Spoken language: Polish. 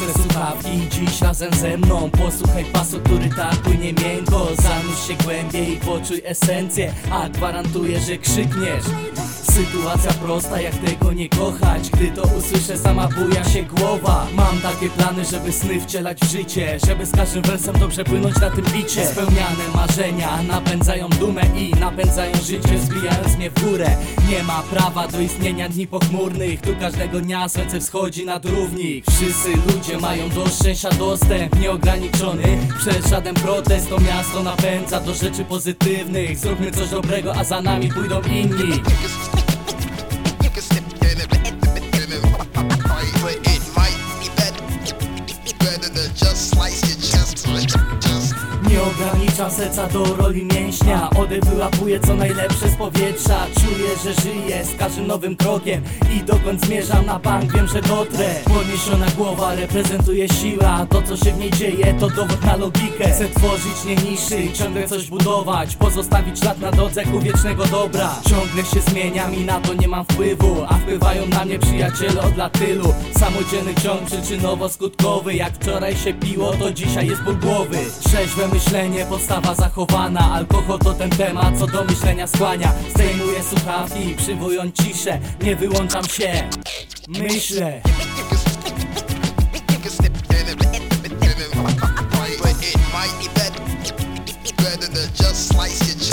te słuchawki dziś razem ze mną. Posłuchaj pasu, który tak płynie miękko. Zanurz się głębiej i poczuj esencję A gwarantuję, że krzykniesz. Sytuacja prosta, jak tego nie kochać. Gdy to usłyszę, sama buja się głowa Mam takie plany, żeby sny wcielać w życie Żeby z każdym wersem dobrze płynąć na tym bicie. Spełniane marzenia napędzają dumę i napędzają życie Zbijając mnie w górę. Nie ma prawa do istnienia dni pochmurnych Tu każdego dnia słońce wschodzi nad równik. Wszyscy ludzie mają do szczęścia dostęp Nieograniczony. Przez żaden protest To miasto napędza do rzeczy pozytywnych. Zróbmy coś dobrego, a za nami pójdą inni your chest, just. Ograniczam serca do roli mięśnia. Oddech wyłapuję co najlepsze z powietrza. Czuję, że żyję z każdym nowym krokiem I dokąd zmierzam na bank wiem, że dotrę. Podniesiona głowa reprezentuje siła. To co się w niej dzieje to dowód na logikę. Chcę tworzyć, nie niszczyć, ciągle coś budować. Pozostawić ślad na drodze ku wiecznego dobra. Ciągle się zmieniam i na to nie mam wpływu A wpływają na mnie przyjaciele od lat tylu. Samodzielny ciąg przyczynowo-skutkowy. Jak wczoraj się piło, to dzisiaj jest ból głowy. Trzeźwe myślenie, podstawa zachowana Alkohol to ten temat, co do myślenia skłania Zdejmuję słuchawki, przywołując ciszę Nie wyłączam się, myślę just slice your